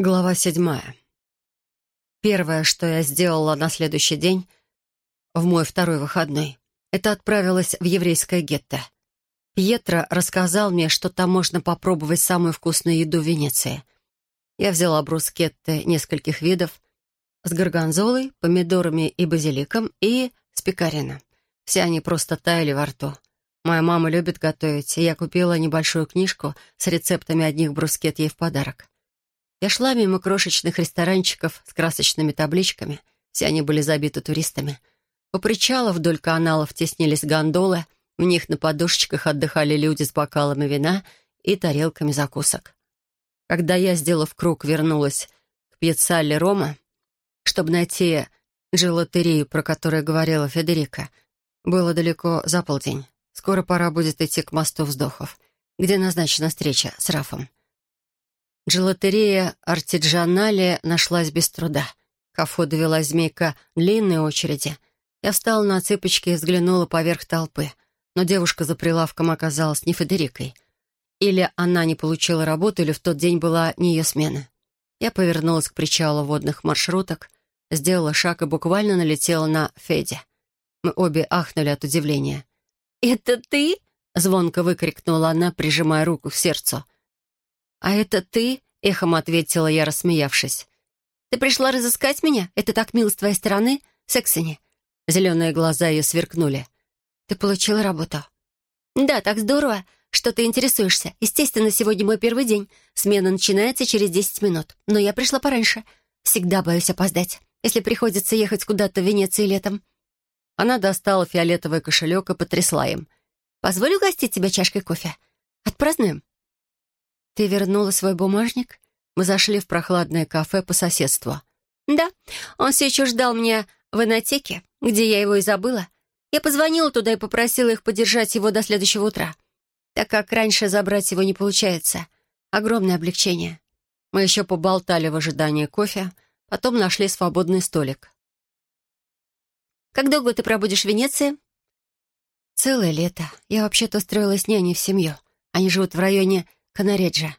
Глава седьмая. Первое, что я сделала на следующий день, в мой второй выходной, это отправилась в еврейское гетто. Пьетро рассказал мне, что там можно попробовать самую вкусную еду в Венеции. Я взяла брускетты нескольких видов с горгонзолой, помидорами и базиликом и с пекарина. Все они просто таяли во рту. Моя мама любит готовить, и я купила небольшую книжку с рецептами одних брускет ей в подарок. Я шла мимо крошечных ресторанчиков с красочными табличками. Все они были забиты туристами. У причала вдоль каналов теснились гондолы, в них на подушечках отдыхали люди с бокалами вина и тарелками закусок. Когда я, сделав круг, вернулась к пьецалле Рома, чтобы найти желатерию, про которую говорила Федерика, было далеко за полдень. Скоро пора будет идти к мосту вздохов, где назначена встреча с Рафом. Джелатерея Артиджанале нашлась без труда. К входу вела змейка длинной очереди. Я встала на цыпочки и взглянула поверх толпы. Но девушка за прилавком оказалась не Федерикой. Или она не получила работу, или в тот день была не ее смена. Я повернулась к причалу водных маршруток, сделала шаг и буквально налетела на Феди. Мы обе ахнули от удивления. «Это ты?» — звонко выкрикнула она, прижимая руку к сердцу — «А это ты?» — эхом ответила я, рассмеявшись. «Ты пришла разыскать меня? Это так мило с твоей стороны, Сексони?» Зеленые глаза ее сверкнули. «Ты получила работу?» «Да, так здорово, что ты интересуешься. Естественно, сегодня мой первый день. Смена начинается через десять минут. Но я пришла пораньше. Всегда боюсь опоздать, если приходится ехать куда-то в Венеции летом». Она достала фиолетовый кошелек и потрясла им. «Позволь угостить тебя чашкой кофе? Отпразднуем?» «Ты вернула свой бумажник?» Мы зашли в прохладное кафе по соседству. «Да, он все еще ждал меня в инотеке, где я его и забыла. Я позвонила туда и попросила их подержать его до следующего утра, так как раньше забрать его не получается. Огромное облегчение». Мы еще поболтали в ожидании кофе, потом нашли свободный столик. «Как долго ты пробудешь в Венеции?» «Целое лето. Я вообще-то устроилась няней в семью. Они живут в районе Канареджа.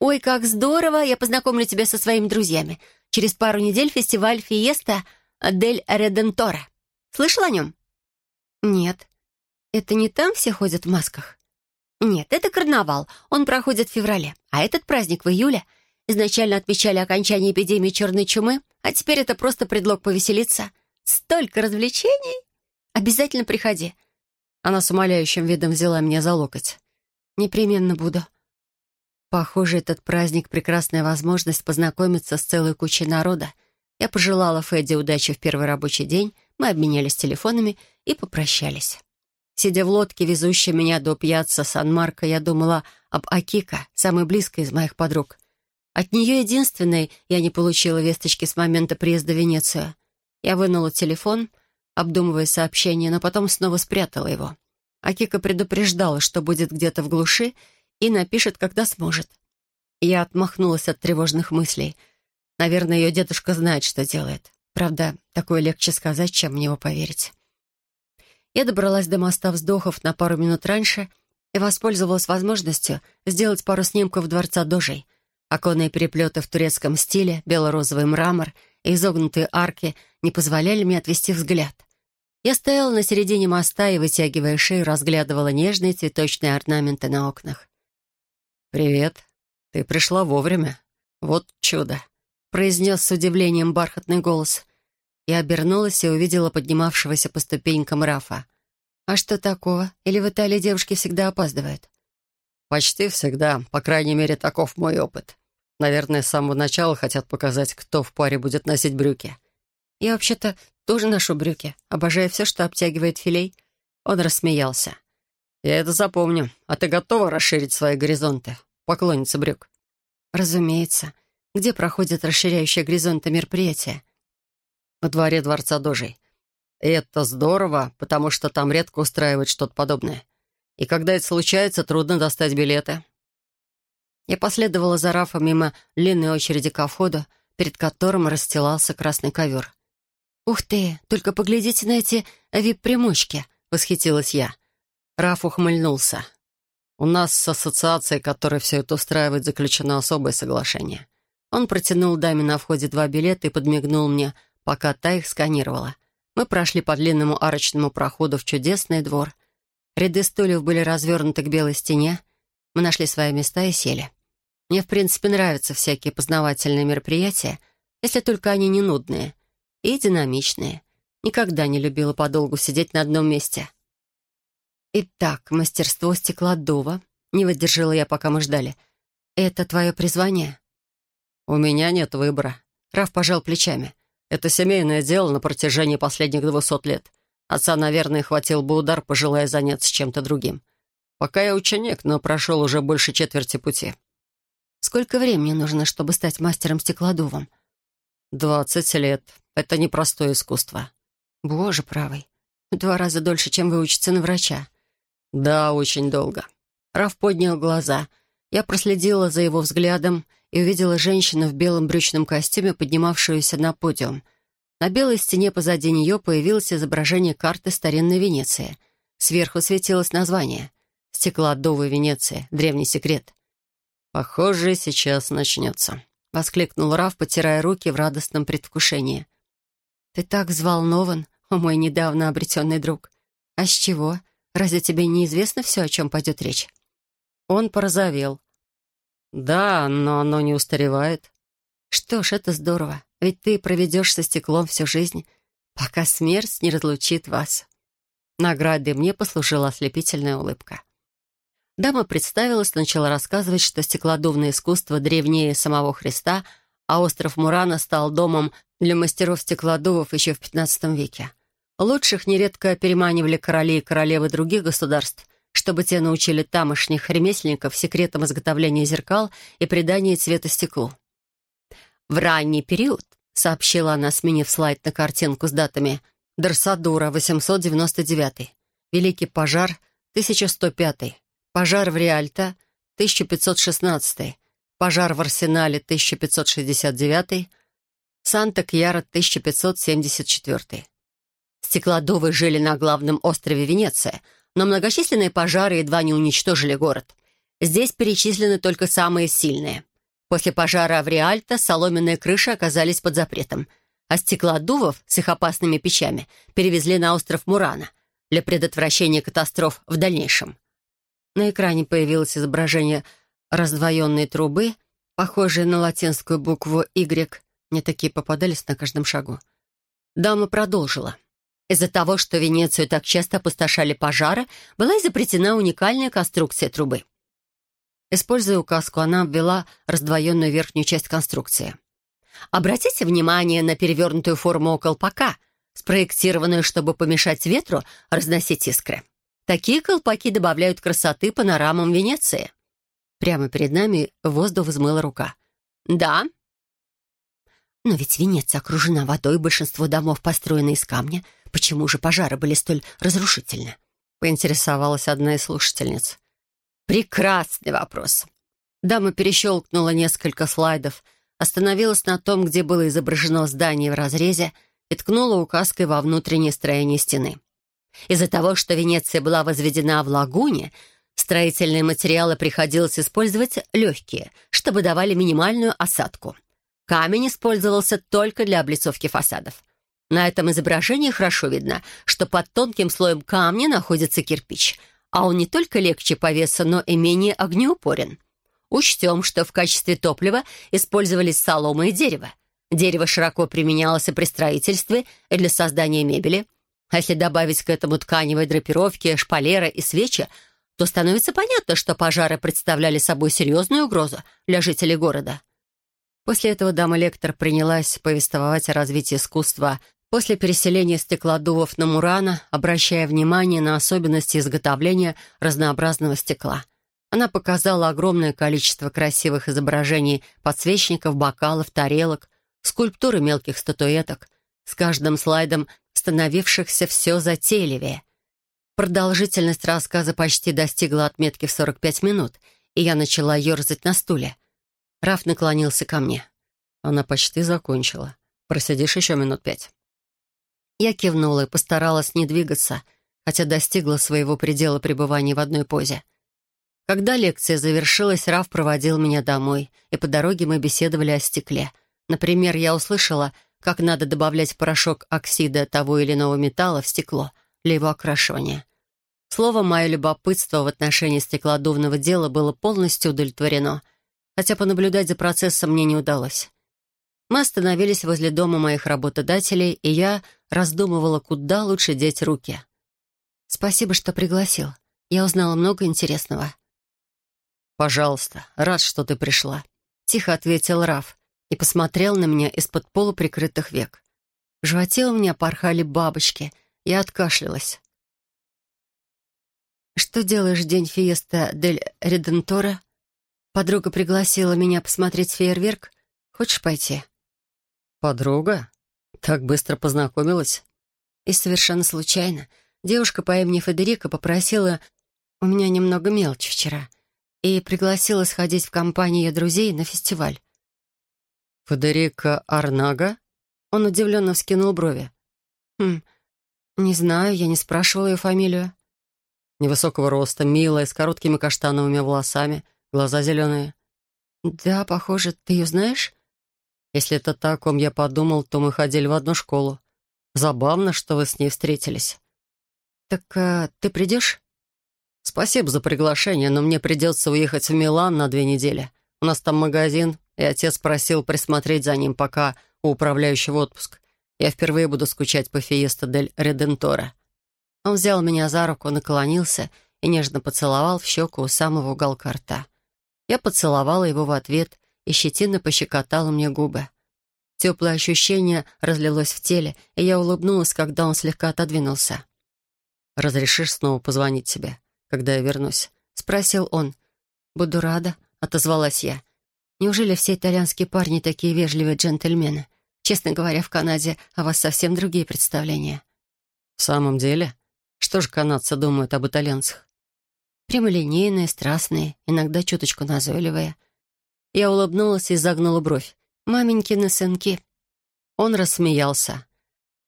«Ой, как здорово! Я познакомлю тебя со своими друзьями. Через пару недель фестиваль «Фиеста Дель Реденторе». Слышал о нем?» «Нет. Это не там все ходят в масках?» «Нет, это карнавал. Он проходит в феврале. А этот праздник в июле. Изначально отмечали окончание эпидемии черной чумы, а теперь это просто предлог повеселиться. Столько развлечений! Обязательно приходи». Она с умоляющим видом взяла меня за локоть. «Непременно буду». Похоже, этот праздник — прекрасная возможность познакомиться с целой кучей народа. Я пожелала Федди удачи в первый рабочий день, мы обменялись телефонами и попрощались. Сидя в лодке, везущей меня до пьяца Сан-Марко, я думала об Акика, самой близкой из моих подруг. От нее единственной я не получила весточки с момента приезда в Венецию. Я вынула телефон, обдумывая сообщение, но потом снова спрятала его. Акика предупреждала, что будет где-то в глуши, и напишет, когда сможет. Я отмахнулась от тревожных мыслей. Наверное, ее дедушка знает, что делает. Правда, такое легче сказать, чем в него поверить. Я добралась до моста вздохов на пару минут раньше и воспользовалась возможностью сделать пару снимков дворца Дожей. Оконные переплеты в турецком стиле, бело-розовый мрамор и изогнутые арки не позволяли мне отвести взгляд. Я стояла на середине моста и, вытягивая шею, разглядывала нежные цветочные орнаменты на окнах. «Привет. Ты пришла вовремя. Вот чудо», — произнес с удивлением бархатный голос. Я обернулась и увидела поднимавшегося по ступенькам Рафа. «А что такого? Или в Италии девушки всегда опаздывают?» «Почти всегда. По крайней мере, таков мой опыт. Наверное, с самого начала хотят показать, кто в паре будет носить брюки». «Я вообще-то тоже ношу брюки. Обожаю все, что обтягивает филей». Он рассмеялся. «Я это запомню. А ты готова расширить свои горизонты, поклонница брюк?» «Разумеется. Где проходят расширяющие горизонты мероприятия?» «Во дворе Дворца Дожей. это здорово, потому что там редко устраивают что-то подобное. И когда это случается, трудно достать билеты». Я последовала за Рафом мимо длинной очереди ко входу, перед которым расстилался красный ковер. «Ух ты! Только поглядите на эти вип-примочки!» — восхитилась я. Раф ухмыльнулся. «У нас с ассоциацией, которая все это устраивает, заключено особое соглашение. Он протянул даме на входе два билета и подмигнул мне, пока та их сканировала. Мы прошли по длинному арочному проходу в чудесный двор. Ряды стульев были развернуты к белой стене. Мы нашли свои места и сели. Мне, в принципе, нравятся всякие познавательные мероприятия, если только они не нудные и динамичные. Никогда не любила подолгу сидеть на одном месте. «Итак, мастерство стеклодува», — не выдержала я, пока мы ждали. «Это твое призвание?» «У меня нет выбора». Раф пожал плечами. «Это семейное дело на протяжении последних двухсот лет. Отца, наверное, хватил бы удар, пожелая заняться чем-то другим. Пока я ученик, но прошел уже больше четверти пути». «Сколько времени нужно, чтобы стать мастером стеклодувом?» «Двадцать лет. Это непростое искусство». «Боже правый. Два раза дольше, чем вы учиться на врача». «Да, очень долго». Раф поднял глаза. Я проследила за его взглядом и увидела женщину в белом брючном костюме, поднимавшуюся на подиум. На белой стене позади нее появилось изображение карты старинной Венеции. Сверху светилось название «Стеклоотдовая Венеция. Древний секрет». «Похоже, сейчас начнется», — воскликнул Раф, потирая руки в радостном предвкушении. «Ты так взволнован, о мой недавно обретенный друг. А с чего? Разве тебе неизвестно все, о чем пойдет речь?» Он порозовел. «Да, но оно не устаревает». «Что ж, это здорово, ведь ты проведешь со стеклом всю жизнь, пока смерть не разлучит вас». Наградой мне послужила ослепительная улыбка. Дама представилась, начала рассказывать, что стеклодувное искусство древнее самого Христа, а остров Мурана стал домом для мастеров-стеклодувов еще в XV веке. Лучших нередко переманивали короли и королевы других государств, чтобы те научили тамошних ремесленников секретам изготовления зеркал и придания цвета стеклу. «В ранний период», — сообщила она, сменив слайд на картинку с датами, «Дарсадура, 899, Великий пожар, 1105, пожар в Риальто, 1516, пожар в Арсенале, 1569, Санта-Кьяра, 1574. Стеклодувы жили на главном острове Венеция — но многочисленные пожары едва не уничтожили город. Здесь перечислены только самые сильные. После пожара в Риальто соломенные крыши оказались под запретом, а стеклодувов с их опасными печами перевезли на остров Мурана для предотвращения катастроф в дальнейшем. На экране появилось изображение раздвоенной трубы, похожей на латинскую букву «Y». Мне такие попадались на каждом шагу. Дама продолжила. Из-за того, что Венецию так часто опустошали пожары, была изобретена уникальная конструкция трубы. Используя указку, она обвела раздвоенную верхнюю часть конструкции. Обратите внимание на перевернутую форму колпака, спроектированную, чтобы помешать ветру разносить искры. Такие колпаки добавляют красоты панорамам Венеции. Прямо перед нами воздух взмыла рука. «Да». «Но ведь Венеция окружена водой, большинство домов построены из камня — Почему же пожары были столь разрушительны? Поинтересовалась одна из слушательниц. Прекрасный вопрос. Дама перещелкнула несколько слайдов, остановилась на том, где было изображено здание в разрезе, и ткнула указкой во внутреннее строение стены. Из-за того, что Венеция была возведена в лагуне, строительные материалы приходилось использовать легкие, чтобы давали минимальную осадку. Камень использовался только для облицовки фасадов. На этом изображении хорошо видно, что под тонким слоем камня находится кирпич, а он не только легче по весу, но и менее огнеупорен. Учтем, что в качестве топлива использовались солома и дерево. Дерево широко применялось и при строительстве, и для создания мебели. А если добавить к этому тканевой драпировки, шпалеры и свечи, то становится понятно, что пожары представляли собой серьезную угрозу для жителей города. После этого дама-лектор принялась повествовать о развитии искусства После переселения стеклодувов на Мурана, обращая внимание на особенности изготовления разнообразного стекла, она показала огромное количество красивых изображений подсвечников, бокалов, тарелок, скульптуры мелких статуэток, с каждым слайдом становившихся все затейливее. Продолжительность рассказа почти достигла отметки в 45 минут, и я начала ерзать на стуле. Раф наклонился ко мне. Она почти закончила. Просидишь еще минут пять. Я кивнула и постаралась не двигаться, хотя достигла своего предела пребывания в одной позе. Когда лекция завершилась, Раф проводил меня домой, и по дороге мы беседовали о стекле. Например, я услышала, как надо добавлять порошок оксида того или иного металла в стекло для его окрашивания. Слово «мое любопытство» в отношении стеклодувного дела было полностью удовлетворено, хотя понаблюдать за процессом мне не удалось. Мы остановились возле дома моих работодателей, и я раздумывала, куда лучше деть руки. «Спасибо, что пригласил. Я узнала много интересного». «Пожалуйста, рад, что ты пришла», — тихо ответил Раф и посмотрел на меня из-под полуприкрытых век. В животе у меня порхали бабочки, я откашлялась. «Что делаешь в день фиеста дель Редентора?» Подруга пригласила меня посмотреть фейерверк. Хочешь пойти?» «Подруга? Так быстро познакомилась?» И совершенно случайно. Девушка по имени Федерика попросила у меня немного мелочи вчера и пригласила сходить в компанию ее друзей на фестиваль. «Федерика Арнага?» Он удивленно вскинул брови. «Хм, не знаю, я не спрашивала ее фамилию». Невысокого роста, милая, с короткими каштановыми волосами, глаза зеленые. «Да, похоже, ты ее знаешь?» Если это так, о ком я подумал, то мы ходили в одну школу. Забавно, что вы с ней встретились. Так а, ты придешь? Спасибо за приглашение, но мне придется уехать в Милан на две недели. У нас там магазин, и отец просил присмотреть за ним, пока у управляющего отпуск. Я впервые буду скучать по Фиеста дель Редентора. Он взял меня за руку, наклонился и нежно поцеловал в щеку у самого уголка рта. Я поцеловала его в ответ и щетина пощекотала мне губы. Теплое ощущение разлилось в теле, и я улыбнулась, когда он слегка отодвинулся. «Разрешишь снова позвонить тебе, когда я вернусь?» — спросил он. «Буду рада», — отозвалась я. «Неужели все итальянские парни такие вежливые джентльмены? Честно говоря, в Канаде о вас совсем другие представления». «В самом деле? Что же канадцы думают об итальянцах?» «Прямолинейные, страстные, иногда чуточку назойливые». Я улыбнулась и загнула бровь. «Маменькины сынки». Он рассмеялся.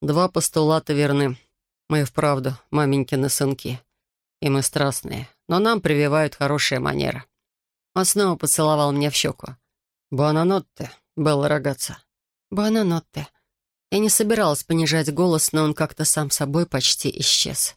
«Два постулата верны. Мы вправду маменькины сынки. И мы страстные, но нам прививают хорошие манеры». Он снова поцеловал меня в щеку. «Буананотте, Белла Рогатца». «Буананотте». Я не собиралась понижать голос, но он как-то сам собой почти исчез.